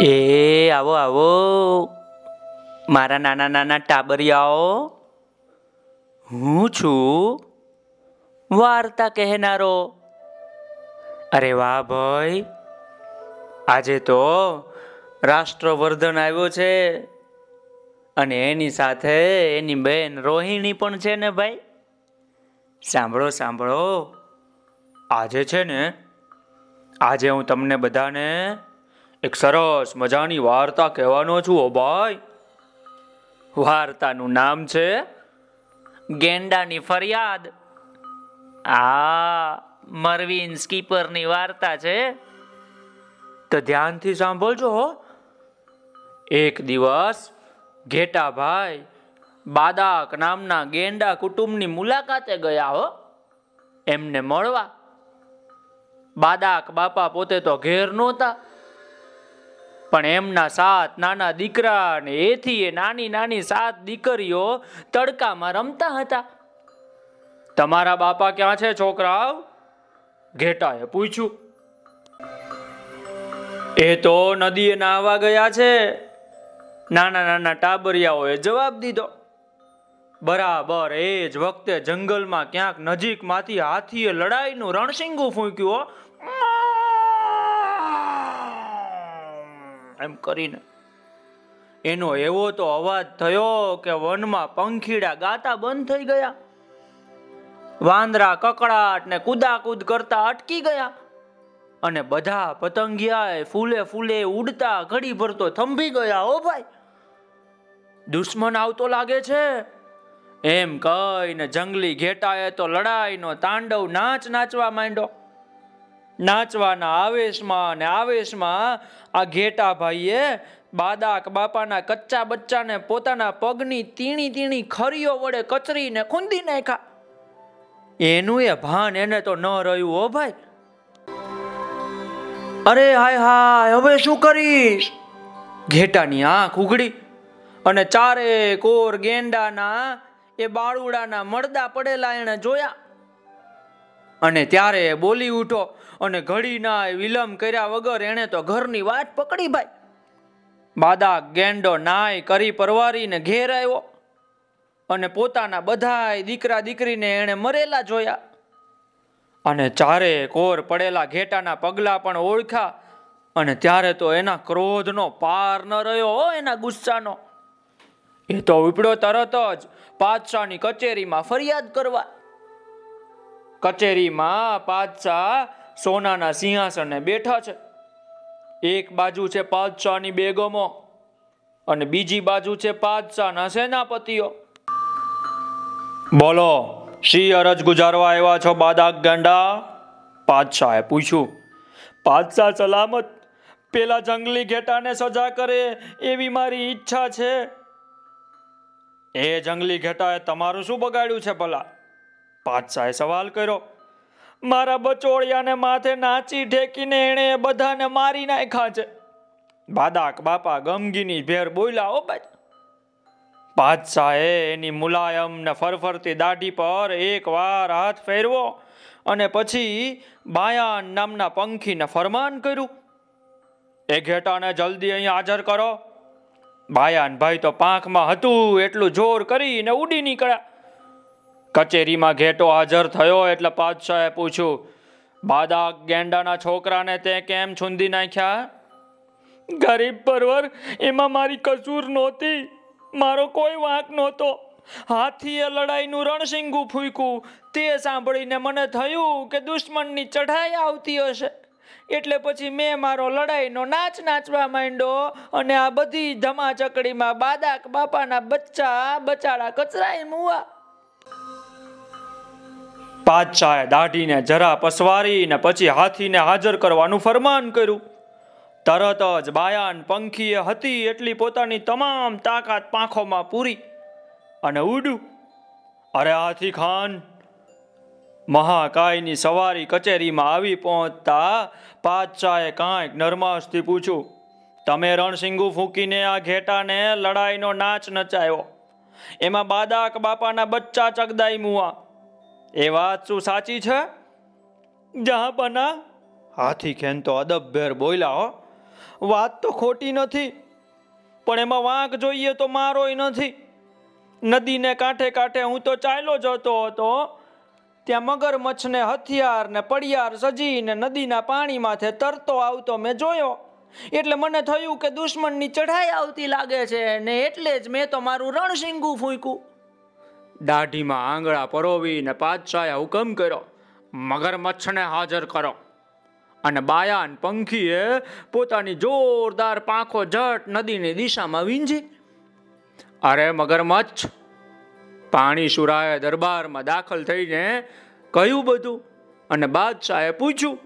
એ, આવો આવો. મારા નાના નાના ટાબરિયાઓ, હું છું વાર્તા કહેનારો. અરે વાહ ભાઈ, આજે તો રાષ્ટ્રવર્ધન આવ્યો છે. અને એની સાથે એની બેન રોહિણી પણ છે ને ભાઈ. સાંભળો સાંભળો. આજે છે ને, આજે હું તમને બધાને એક સરસ મજાની વાર્તા કહેવાનો છું ભાઈ. વાર્તાનું નામ છે ગેંડાની ફરિયાદ. આ મરવીન સ્કીપરની વાર્તા છે. તો ધ્યાનથી સાંભળજો એક દિવસ ઘેટાભાઈ બાદાક નામના ગેંડા કુટુંબની મુલાકાતે ગયા હો. એમને મળવા. બાદાક બાપા પોતે તો ઘેર નહોતા. પણ એમના સાત નાના દીકરા ને એથી એ નાની નાની સાત દીકરીઓ તડકામાં રમતા હતા. તમારા બાપા ક્યાં છે છોકરાઓ? ઘેટાએ પૂછ્યું. એ તો નદીએ નાહવા ગયા છે. નાના નાના ટાબરિયાઓએ જવાબ દીધો. બરાબર એ જ વખતે જંગલમાં ક્યાંક નજીકમાંથી હાથીએ લડાઈનું રણશીંગું ફૂંક્યું એમ કરીને. એનો એવો તો અવાજ થયો કે વનમાં પંખીડા ગાતા બંધ થઈ ગયા. વાંદરા કકડાટ ને કુદાકુદ કરતા અટકી ગયા. અને બધા પતંગિયા ફૂલે ફૂલે ઉડતા ઘડી ભરતો થંભી ગયા ઓ ભાઈ. દુશ્મન આવતો લાગે છે. એમ કહીને જંગલી ઘેટાએ તો લડાઈનો તાંડવ નાચ નાચવા માંડ્યો. નાચવાના આવેશમાં અને આવેશમાં આ ઘેટા ભાઈએ બાદાક બાપાના કચ્ચા બચ્ચાને પોતાના પગની તીણી તીણી ખરીઓ વડે કચરીને ખૂંદી નાખ્યા. એનું એ ભાન એને તો ન રહ્યું હો ભાઈ. અરે હાય હાય, હવે શું કરીશ? ઘેટાની આંખ ઉઘડી અને ચારે કોર ગેંડાના એ બાળુડાના મળદા પડેલા એણે જોયા. અને ત્યારે બોલી ઉઠો અને ઘડીના વિલંબ કર્યા વગર એણે તો ઘરની વાત પકડી ભાઈ. બાદા ગેંડો નાય કરી પરવારીને ઘેર આવ્યો અને પોતાના બધા દીકરા દીકરીને એણે મરેલા જોયા. અને ચારે કોર પડેલા ઘેટાના પગલા પણ ઓળખા અને ત્યારે તો એના ક્રોધનો પાર ન રહ્યો હો એના ગુસ્સાનો. એ તો ઉપડ્યો તરત જ પાતશાહની કચેરીમાં ફરિયાદ કરવા. કચેરીમાં પાતશાહ સોનાના સિંહાસને બેઠા છે. એક બાજુ છે પાતશાહની બેગમો અને બીજી બાજુ છે પાતશાહના સેનાપતિઓ. બોલો શી અરજ ગુજારવા આવ્યા છો બાદાક ગાંડા? પાદશાહે પૂછ્યું. પાતશાહ સલામત, પેલા જંગલી ઘેટાને સજા કરે એવી મારી ઈચ્છા છે. એ જંગલી ઘેટાએ તમારું શું બગાડ્યું છે ભલા? પાતશાહે સવાલ કર્યો, મારા બચોળિયાને માથે નાચી ઢેકીને એણે બધાને મારી નાખ્યા છે. બાદાક બાપા ગમગીની ભેર બોલ્યા, ઓ પાતશાહે એની મુલાયમ ને ફરફરતી દાઢી પર એક વાર હાથ ફેરવો અને પછી બાયાન નામના પંખીને ફરમાન કર્યું, એ ઘેટાને જલ્દી અહીં હાજર કરો. બાયાન ભાઈ તો પાંખમાં હતું, એટલું જોર કરીને ઉડી નીકળ્યા. કચેરીમાં ઘેટો હાજર થયો એટલે પાદશાહે પૂછ્યું, બાદા ગેંડાના છોકરાને તે કેમ છૂંદી નાખ્યા? ગરીબ પરવર, એમાં મારી કસૂર નહોતી, મારો કોઈ વાંક નહોતો. હાથીએ લડાઈનું રણસિંગું ફૂંક્યું. તે સાંભળીને મને થયું કે દુશ્મનની ચઢાઈ આવતી હશે. એટલે પછી મેં મારો લડાઈનો નાચ નાચવા માંડ્યો અને આ બધી ધમાચકડીમાં બાદાક બાપાના બચ્ચા બચાડા કચરાઈ મુવા પાતશાહે દાઢીને જરા પસવારીને પછી હાથીને હાજર કરવાનું ફરમાન કર્યું. તરત જ બાયાન પંખીએ હતી એટલી પોતાની તમામ તાકાત પાંખોમાં પૂરી અને ઉડ્યું. અરે હાથી ખાન, મહાકાયની સવારી કચેરીમાં આવી પહોંચતા પાદશાહે કાંઈક નરમાશથી પૂછ્યું, તમે રણસિંગુ ફૂંકીને આ ઘેટાને લડાઈનો નાચ નચાયો એમાં બાદાક બાપાના બચ્ચા ચગદાઈ મુવા એ વાત શું સાચી છે? જહાં બના હાથી ખેન તો અદબભેર બોલ્યા હો. વાત તો ખોટી નથી, પણ એમાં વાંક જોઈએ તો મારોય નથી. નદીને કાંઠે કાંઠે હું તો ચાલ્યો જતો હતો, ત્યાં મગરમચ્છને હથિયાર ને પડિયાર સજીને નદીના પાણીમાંથી તરતો આવતો મેં જોયો. એટલે મને થયું કે દુશ્મનની ચઢાઈ આવતી લાગે છે ને એટલે જ મેં તો મારું રણશીંગું ફૂંક્યું. દાઢીમાં આંગળા પરોવીને પાતશાહે હુકમ કર્યો. મગરમચ્છને હાજર કરો. અને બાયાન પંખીએ પોતાની જોરદાર પાંખો જટ નદીની દિશામાં વીંજી. અરે મગરમચ્છ, પાણી સુરાએ દરબારમાં દાખલ થઈને કહ્યું બધું અને બાદશાહે પૂછ્યું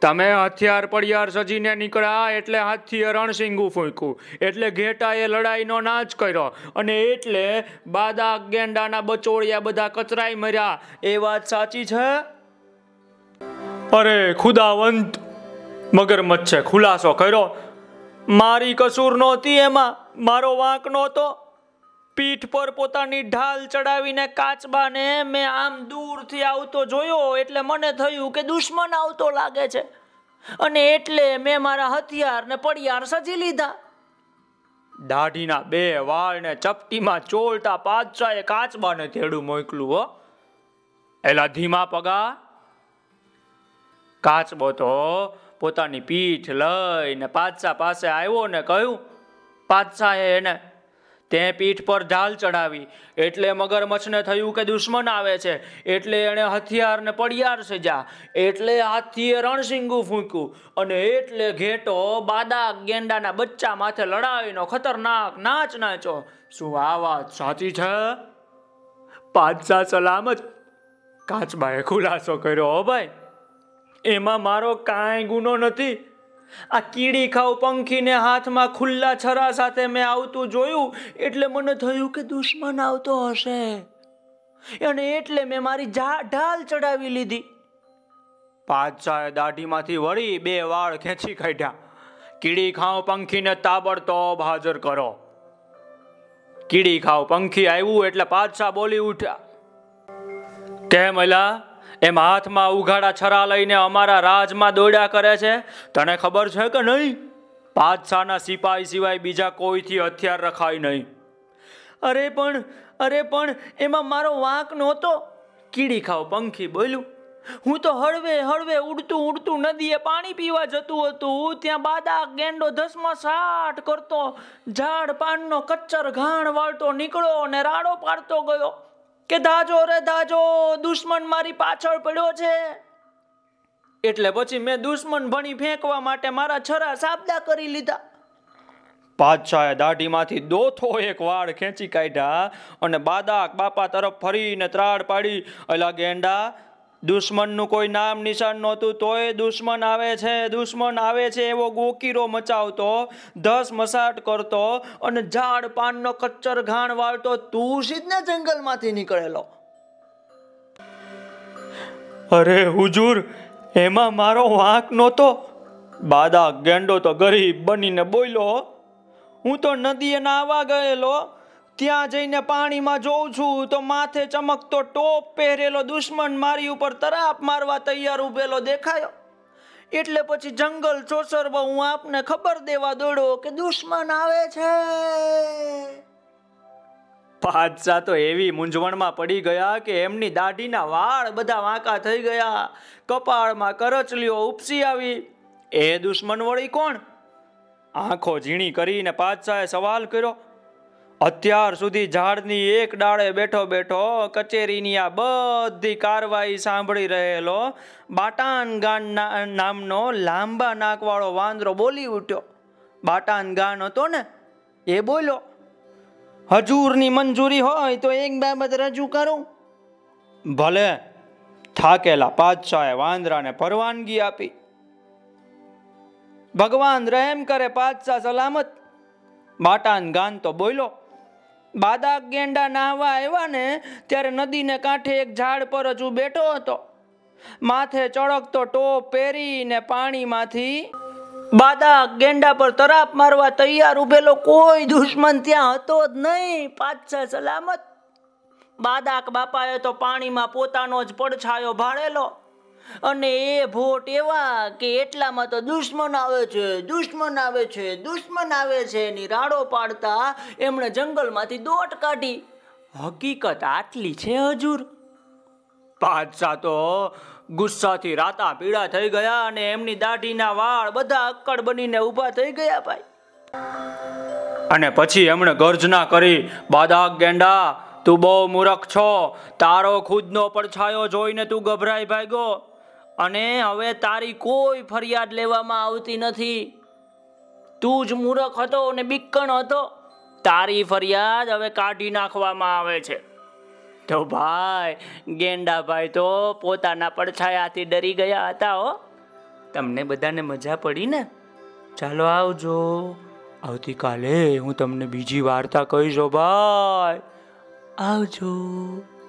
તમે હથિયાર પડિયાર સજીને નીકળ્યા એટલે હાથથી રણસિંગું ફૂંક્યું. એટલે ઘેટાએ લડાઈનો નાચ કર્યો અને એટલે બાદા ગેંડાના બચોળિયા બધા કચરાઈ મર્યા. એ વાત સાચી છે? અરે, ખુદાવંત, મગરમચ્છે ખુલાસો કર્યો. મારી કસૂર નહોતી એમાં, મારો વાંક નહોતો. પીઠ પર પોતાની ઢાલ ચડાવીને કાચબાને મેં આમ દૂરથી આવતો જોયો એટલે મને થયું કે દુશ્મન આવતો લાગે છે. અને એટલે મેં મારા હથિયાર ને પડિયાર સજી લીધા. દાઢીના બે વાળને ચપટીમાં ચોલતા પાદશાએ કાચબાને તેડું મોકલું, હો. એલા ધીમા પગા. કાચબો તો પોતાની પીઠ લઈને પાદશાહ પાસે આવ્યો ને કહ્યું પાદશાહે એને તે પીઠ પર ઢાલ ચડાવી. એટલે મગરમચ્છને થયું કે દુશ્મન આવે છે. એટલે એણે હથિયાર ને પડિયાર સજા. એટલે હાથીએ રણસિંગું ફૂંક્યું. અને એટલે ઘેટો બાદા ગેંડાના બચ્ચા માથે લડાવીનો ખતરનાક નાચ નાચો શું આ વાત સાચી છે? પાછા સલામત કાચબાએ ખુલાસો કર્યો, હો ભાઈ. એમાં મારો કાંઈ ગુનો નથી. આ કીડી ખાવ પંખીને હાથમાં ખુલ્લા છરા સાથે મેં આવતું જોયું, એટલે મને થયું કે દુશ્મન આવતો હશે. અને એટલે મેં મારી ઢાલ ચડાવી લીધી. પાદશાહે દાઢીમાંથી વળી બે વાળ ખેંચી કાઢ્યા. કીડી ખાવ પંખીને તાબડતોબ હાજર કરો. કીડી ખાવ પંખી આવ્યું એટલે પાછા બોલી ઉઠ્યા. કેમ એલા એમ હાથમાં ઉઘાડા છરા લઈને અમારા રાજમાં દોડ્યા કરે છે? તને ખબર છે કે નહીં? પાદશાહના સિપાહી સિવાય બીજા કોઈથી હથિયાર રખાય નહીં. અરે પણ અરે પણ, એમાં મારો વાંક નહોતો. કીડી ખાવ પંખી બોલ્યું. હું તો હળવે હળવે ઉડતું ઉડતું નદીએ પાણી પીવા જતું હતું. ત્યાં બાદા ગેંડો ધસમાં સાટ કરતો. ઝાડ પાનનો કચ્ચર ઘાણ વાળતો નીકળ્યો અને રાડો પાડતો ગયો. કે દાજો રે દાજો, દુશ્મન મારી પાછળ પડ્યો છે. એટલે પછી મેં દુશ્મન ભણી ફેંકવા માટે મારા છરા સાબદા કરી લીધા. પાદશાહે દાઢીમાંથી દોથો એક વાળ ખેંચી કાઢ્યા અને બાદાક બાપા તરફ ફરીને ત્રાડ પાડી. અલા ગેંડા દુશ્મનનું કોઈ નામ નિશાન નહોતું, તોય દુશ્મન આવે છે, દુશ્મન આવે છે એવો ગોકીરો મચાવતો, ધસ મસાટ કરતો અને ઝાડ પાનનો કચ્ચર ઘાણ વાળતો તું સીધને જંગલમાંથી નીકળેલો. અરે હુજુર, એમાં મારો વાંક નહોતો? બાદા ગેંડો તો ગરીબ બનીને બોલ્યો હું. તો નદીએ નાવા ગયેલો ત્યાં જઈને પાણીમાં જોઉં છું, તો માથે ચમકતો ટોપ પહેરેલો દુશ્મન મારી ઉપર તરાપ મારવા તૈયાર ઉભેલો દેખાયો. એટલે પછી જંગલ ચોસરવા હું આપને ખબર દેવા દોડો કે દુશ્મન આવે છે. બાદશાહ તો એવી મૂંઝવણમાં પડી ગયા કે એમની દાઢીના વાળ બધા વાંકા થઈ ગયા. કપાળમાં કરચલીઓ ઉપસી આવી. એ દુશ્મન વળી કોણ? આંખો ઝીણી કરીને પાદશાહે સવાલ કર્યો અત્યાર સુધી ઝાડની એક ડાળે બેઠો બેઠો કચેરીની આ બધી કારવાહી સાંભળી રહેલો બાટાન ગાન નામનો લાંબા નાકવાળો વાંદરો બોલી ઉઠ્યો. બાટાન ગાન હતો ને, એ બોલ્યો, હજૂરની મંજૂરી હોય તો એક બાબત રજૂ કરું. ભલે, થાકેલા પાદશાહે વાંદરાને પરવાનગી આપી. ભગવાન રહેમ કરે પાદશાહ સલામત. બાટાન ગાન તો બોલ્યો બાદા ગેંડા નાહવા આવ્યા ને ત્યારે નદીને કાંઠે એક ઝાડ પર જ બેઠો હતો. માથે ચળકતો ટોપ પહેરીને પાણીમાંથી બાદા ગેંડા પર તરાપ મારવા તૈયાર ઉભેલો કોઈ દુશ્મન ત્યાં હતો જ નહીં પાછા સલામત. બાદાક બાપાએ તો પાણીમાં પોતાનો જ પડછાયો ભાળેલો. અને એ ભોટ એવા કે એટલામાં તો દુશ્મન આવે છે દુશ્મન આવે છે દુશ્મન આવે છે એની રાડો પાડતા એમણે જંગલમાંથી દોટ કાઢી. હકીકત આટલી છે હજુર? પાછા તો ગુસ્સાથી રાતા પીળા થઈ ગયા અને એમની દાઢીના વાળ બધા અક્કડ બનીને ઊભા થઈ ગયા ભાઈ. અને પછી એમણે ગર્જના કરી બાદાક ગેંડા તું બહુ મૂરખ છો તારો ખુદનો પડછાયો જોઈને તું ગભરાઈ ભાગ્યો. અને હવે તારી કોઈ ફરિયાદ લેવામાં આવતી નથી. તું જ મૂરખ હતો અને બિક્કણ હતો. તારી ફરિયાદ હવે કાઢી નાખવામાં આવે છે. તો ભાઈ, ગેંડાભાઈ તો પોતાના પડછાયાથી ડરી ગયા હતા હો. તમને બધાને મજા પડી ને? ચાલો આવજો. આવતીકાલે હું તમને બીજી વાર્તા કહીશ ભાઈ. આવજો.